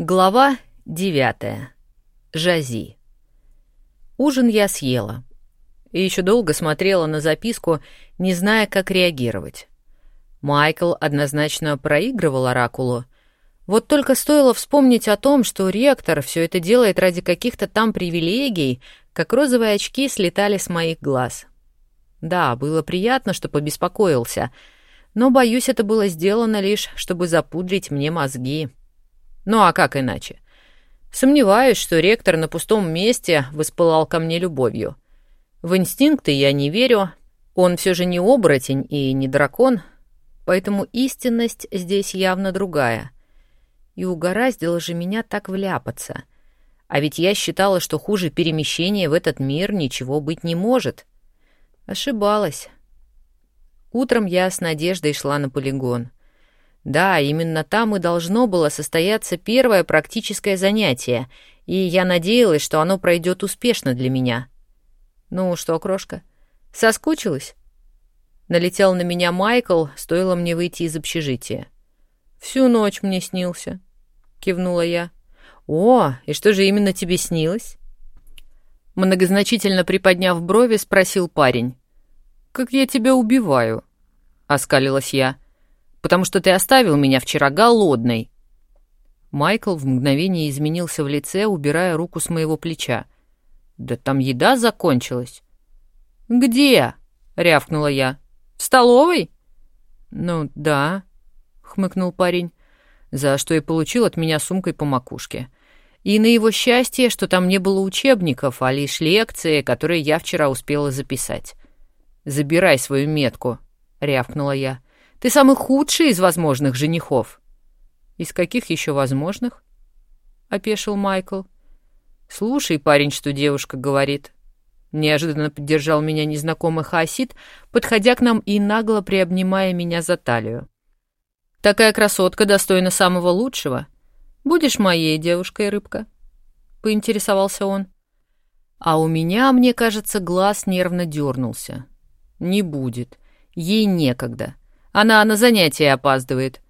Глава девятая. Жази. Ужин я съела. И еще долго смотрела на записку, не зная, как реагировать. Майкл однозначно проигрывал Оракулу. Вот только стоило вспомнить о том, что ректор все это делает ради каких-то там привилегий, как розовые очки слетали с моих глаз. Да, было приятно, что побеспокоился, но, боюсь, это было сделано лишь, чтобы запудрить мне мозги. Ну а как иначе? Сомневаюсь, что ректор на пустом месте воспылал ко мне любовью. В инстинкты я не верю, он все же не оборотень и не дракон, поэтому истинность здесь явно другая. И угораздило же меня так вляпаться. А ведь я считала, что хуже перемещения в этот мир ничего быть не может. Ошибалась. Утром я с надеждой шла на полигон — да, именно там и должно было состояться первое практическое занятие, и я надеялась, что оно пройдет успешно для меня. Ну что, крошка, соскучилась? Налетел на меня Майкл, стоило мне выйти из общежития. «Всю ночь мне снился», — кивнула я. «О, и что же именно тебе снилось?» Многозначительно приподняв брови, спросил парень. «Как я тебя убиваю?» — оскалилась я потому что ты оставил меня вчера голодной». Майкл в мгновение изменился в лице, убирая руку с моего плеча. «Да там еда закончилась». «Где?» — рявкнула я. «В столовой?» «Ну, да», — хмыкнул парень, за что и получил от меня сумкой по макушке. И на его счастье, что там не было учебников, а лишь лекции, которые я вчера успела записать. «Забирай свою метку», — рявкнула я. Ты самый худший из возможных женихов». «Из каких еще возможных?» — опешил Майкл. «Слушай, парень, что девушка говорит». Неожиданно поддержал меня незнакомый хаосит, подходя к нам и нагло приобнимая меня за талию. «Такая красотка достойна самого лучшего. Будешь моей девушкой, рыбка?» — поинтересовался он. А у меня, мне кажется, глаз нервно дернулся. «Не будет. Ей некогда. Она на занятия опаздывает».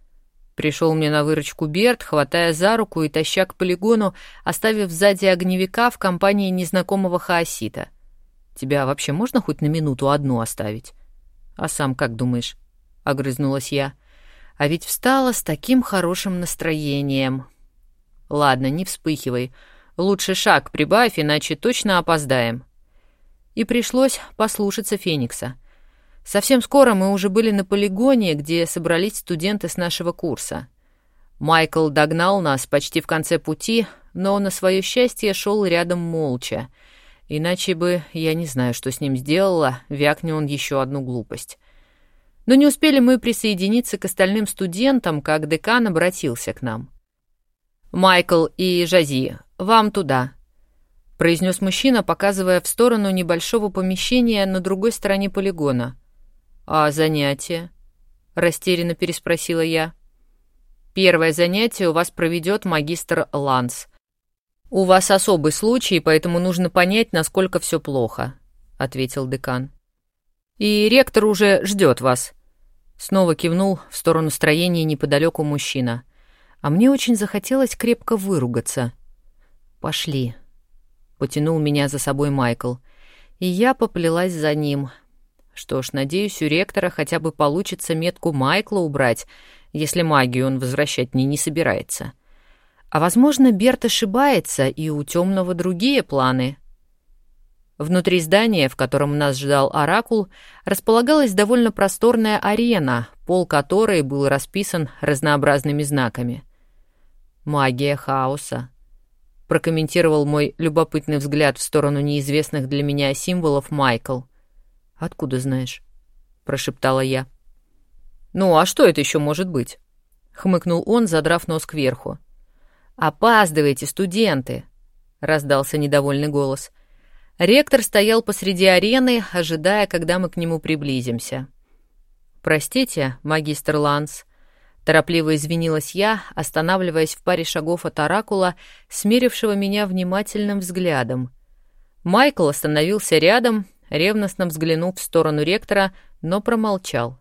Пришел мне на выручку Берт, хватая за руку и таща к полигону, оставив сзади огневика в компании незнакомого хаосита. «Тебя вообще можно хоть на минуту одну оставить?» «А сам как думаешь?» — огрызнулась я. «А ведь встала с таким хорошим настроением». «Ладно, не вспыхивай. Лучше шаг прибавь, иначе точно опоздаем». И пришлось послушаться Феникса — Совсем скоро мы уже были на полигоне, где собрались студенты с нашего курса. Майкл догнал нас почти в конце пути, но на свое счастье шел рядом молча. Иначе бы я не знаю, что с ним сделала, вякни он еще одну глупость. Но не успели мы присоединиться к остальным студентам, как декан обратился к нам. «Майкл и Жази, вам туда», — произнес мужчина, показывая в сторону небольшого помещения на другой стороне полигона — «А занятия?» — растерянно переспросила я. «Первое занятие у вас проведет магистр Ланс. У вас особый случай, поэтому нужно понять, насколько все плохо», — ответил декан. «И ректор уже ждет вас», — снова кивнул в сторону строения неподалеку мужчина. А мне очень захотелось крепко выругаться. «Пошли», — потянул меня за собой Майкл. И я поплелась за ним, что ж, надеюсь, у ректора хотя бы получится метку Майкла убрать, если магию он возвращать мне не собирается. А, возможно, Берт ошибается, и у темного другие планы. Внутри здания, в котором нас ждал Оракул, располагалась довольно просторная арена, пол которой был расписан разнообразными знаками. «Магия хаоса», — прокомментировал мой любопытный взгляд в сторону неизвестных для меня символов Майкл — «Откуда знаешь?» — прошептала я. «Ну, а что это еще может быть?» — хмыкнул он, задрав нос кверху. «Опаздывайте, студенты!» — раздался недовольный голос. Ректор стоял посреди арены, ожидая, когда мы к нему приблизимся. «Простите, магистр Ланс», — торопливо извинилась я, останавливаясь в паре шагов от оракула, смерившего меня внимательным взглядом. Майкл остановился рядом, ревностно взглянув в сторону ректора, но промолчал.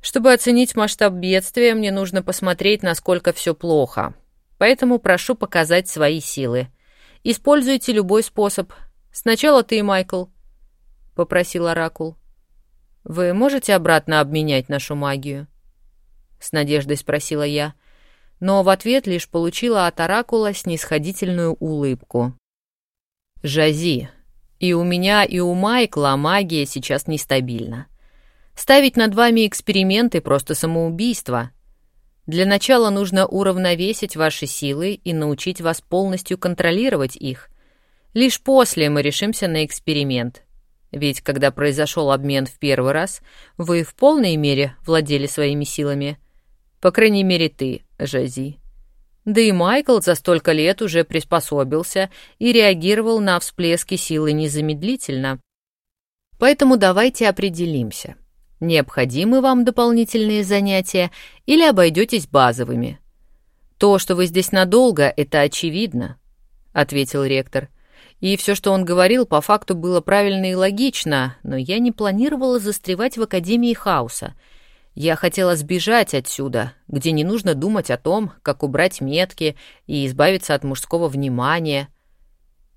«Чтобы оценить масштаб бедствия, мне нужно посмотреть, насколько все плохо. Поэтому прошу показать свои силы. Используйте любой способ. Сначала ты, Майкл, — попросил Оракул. «Вы можете обратно обменять нашу магию?» С надеждой спросила я, но в ответ лишь получила от Оракула снисходительную улыбку. «Жази, и у меня, и у Майкла магия сейчас нестабильна. Ставить над вами эксперименты — просто самоубийство. Для начала нужно уравновесить ваши силы и научить вас полностью контролировать их. Лишь после мы решимся на эксперимент. Ведь когда произошел обмен в первый раз, вы в полной мере владели своими силами. По крайней мере, ты, Жази. Да и Майкл за столько лет уже приспособился и реагировал на всплески силы незамедлительно. Поэтому давайте определимся, необходимы вам дополнительные занятия или обойдетесь базовыми. То, что вы здесь надолго, это очевидно, — ответил ректор. — и все, что он говорил, по факту было правильно и логично, но я не планировала застревать в Академии Хаоса. Я хотела сбежать отсюда, где не нужно думать о том, как убрать метки и избавиться от мужского внимания.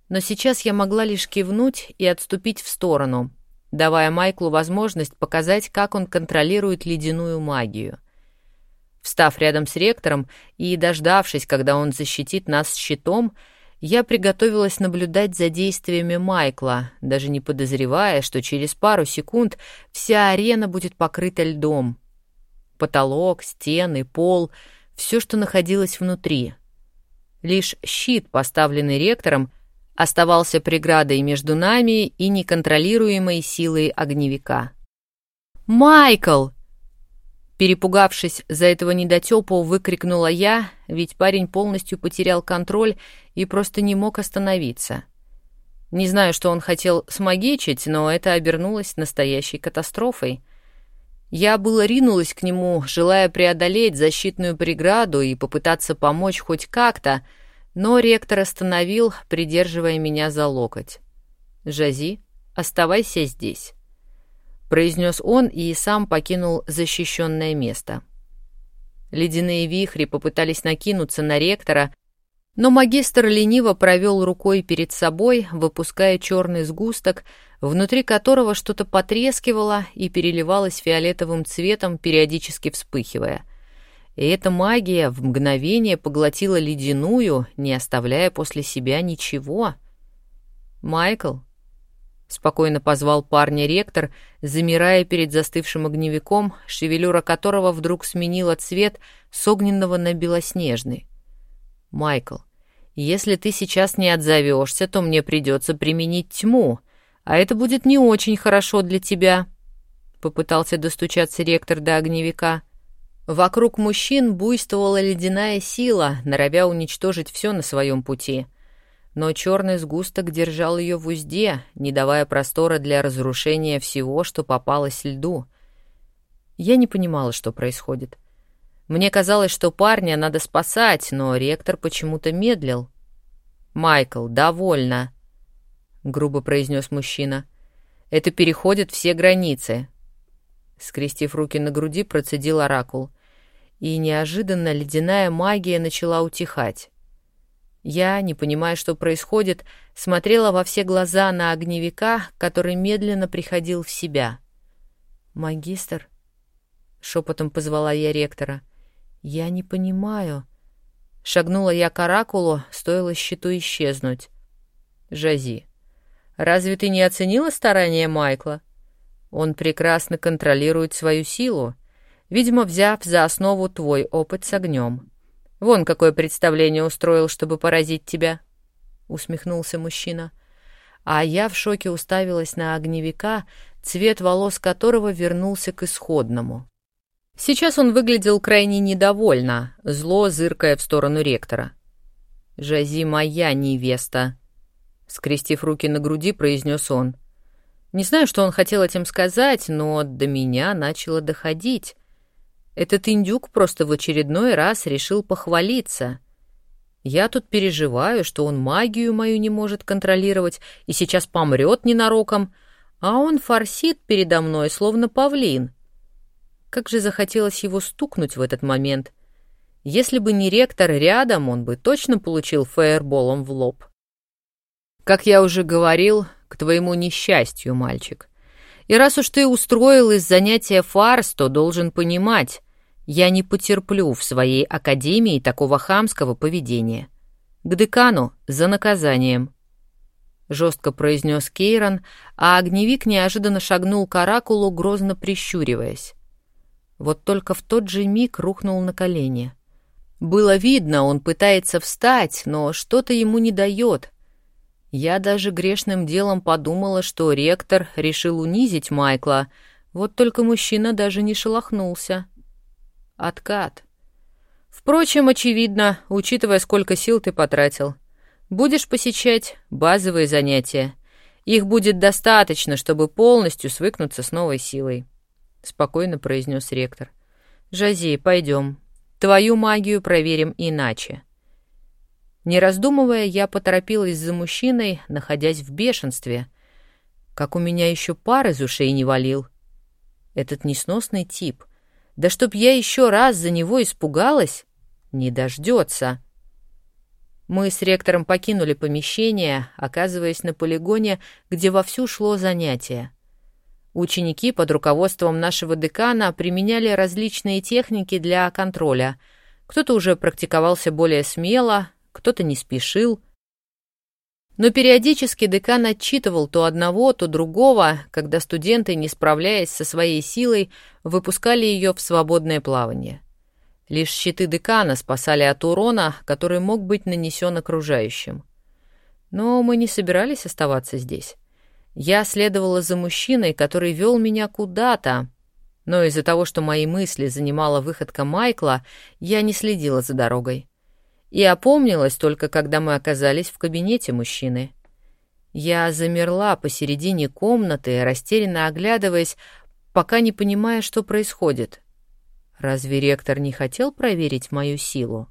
Но сейчас я могла лишь кивнуть и отступить в сторону, давая Майклу возможность показать, как он контролирует ледяную магию. Встав рядом с ректором и дождавшись, когда он защитит нас щитом, я приготовилась наблюдать за действиями Майкла, даже не подозревая, что через пару секунд вся арена будет покрыта льдом. Потолок, стены, пол — все, что находилось внутри. Лишь щит, поставленный ректором, оставался преградой между нами и неконтролируемой силой огневика. «Майкл!» Перепугавшись за этого недотёпу, выкрикнула я, ведь парень полностью потерял контроль и просто не мог остановиться. Не знаю, что он хотел смагичить, но это обернулось настоящей катастрофой. Я было ринулась к нему, желая преодолеть защитную преграду и попытаться помочь хоть как-то, но ректор остановил, придерживая меня за локоть. «Жази, оставайся здесь» произнес он и сам покинул защищенное место. Ледяные вихри попытались накинуться на ректора, но магистр лениво провел рукой перед собой, выпуская черный сгусток, внутри которого что-то потрескивало и переливалось фиолетовым цветом, периодически вспыхивая. И эта магия в мгновение поглотила ледяную, не оставляя после себя ничего. «Майкл», — спокойно позвал парня ректор, замирая перед застывшим огневиком, шевелюра которого вдруг сменила цвет с огненного на белоснежный. «Майкл, если ты сейчас не отзовешься, то мне придется применить тьму, а это будет не очень хорошо для тебя», — попытался достучаться ректор до огневика. Вокруг мужчин буйствовала ледяная сила, норовя уничтожить все на своем пути — но черный сгусток держал ее в узде, не давая простора для разрушения всего, что попалось льду. Я не понимала, что происходит. Мне казалось, что парня надо спасать, но ректор почему-то медлил. «Майкл, довольно», — грубо произнес мужчина. «Это переходит все границы». Скрестив руки на груди, процедил оракул. И неожиданно ледяная магия начала утихать. Я, не понимая, что происходит, смотрела во все глаза на огневика, который медленно приходил в себя. «Магистр?» — шепотом позвала я ректора. «Я не понимаю». Шагнула я к оракулу, стоило щиту исчезнуть. «Жази, разве ты не оценила старания Майкла? Он прекрасно контролирует свою силу, видимо, взяв за основу твой опыт с огнем». Вон какое представление устроил, чтобы поразить тебя, усмехнулся мужчина. А я в шоке уставилась на огневика, цвет волос которого вернулся к исходному. Сейчас он выглядел крайне недовольно, зло зыркая в сторону ректора. «Жази моя невеста», — скрестив руки на груди, произнес он. Не знаю, что он хотел этим сказать, но до меня начало доходить. Этот индюк просто в очередной раз решил похвалиться. Я тут переживаю, что он магию мою не может контролировать и сейчас помрет ненароком, а он форсит передо мной, словно павлин. Как же захотелось его стукнуть в этот момент. Если бы не ректор рядом, он бы точно получил фаерболом в лоб. Как я уже говорил, к твоему несчастью, мальчик. И раз уж ты устроил из занятия фарс, то должен понимать, я не потерплю в своей академии такого хамского поведения. К декану за наказанием. Жестко произнес Кейрон, а огневик неожиданно шагнул к оракулу, грозно прищуриваясь. Вот только в тот же миг рухнул на колени. Было видно, он пытается встать, но что-то ему не дает. Я даже грешным делом подумала, что ректор решил унизить Майкла, вот только мужчина даже не шелохнулся. Откат. Впрочем, очевидно, учитывая, сколько сил ты потратил. Будешь посещать базовые занятия. Их будет достаточно, чтобы полностью свыкнуться с новой силой. Спокойно произнес ректор. Жази, пойдем. Твою магию проверим иначе. Не раздумывая, я поторопилась за мужчиной, находясь в бешенстве. Как у меня еще пар из ушей не валил. Этот несносный тип. Да чтоб я еще раз за него испугалась, не дождется. Мы с ректором покинули помещение, оказываясь на полигоне, где вовсю шло занятие. Ученики под руководством нашего декана применяли различные техники для контроля. Кто-то уже практиковался более смело, кто-то не спешил. Но периодически декан отчитывал то одного, то другого, когда студенты, не справляясь со своей силой, выпускали ее в свободное плавание. Лишь щиты декана спасали от урона, который мог быть нанесен окружающим. Но мы не собирались оставаться здесь. Я следовала за мужчиной, который вел меня куда-то, но из-за того, что мои мысли занимала выходка Майкла, я не следила за дорогой. И опомнилась только, когда мы оказались в кабинете мужчины. Я замерла посередине комнаты, растерянно оглядываясь, пока не понимая, что происходит — Разве ректор не хотел проверить мою силу?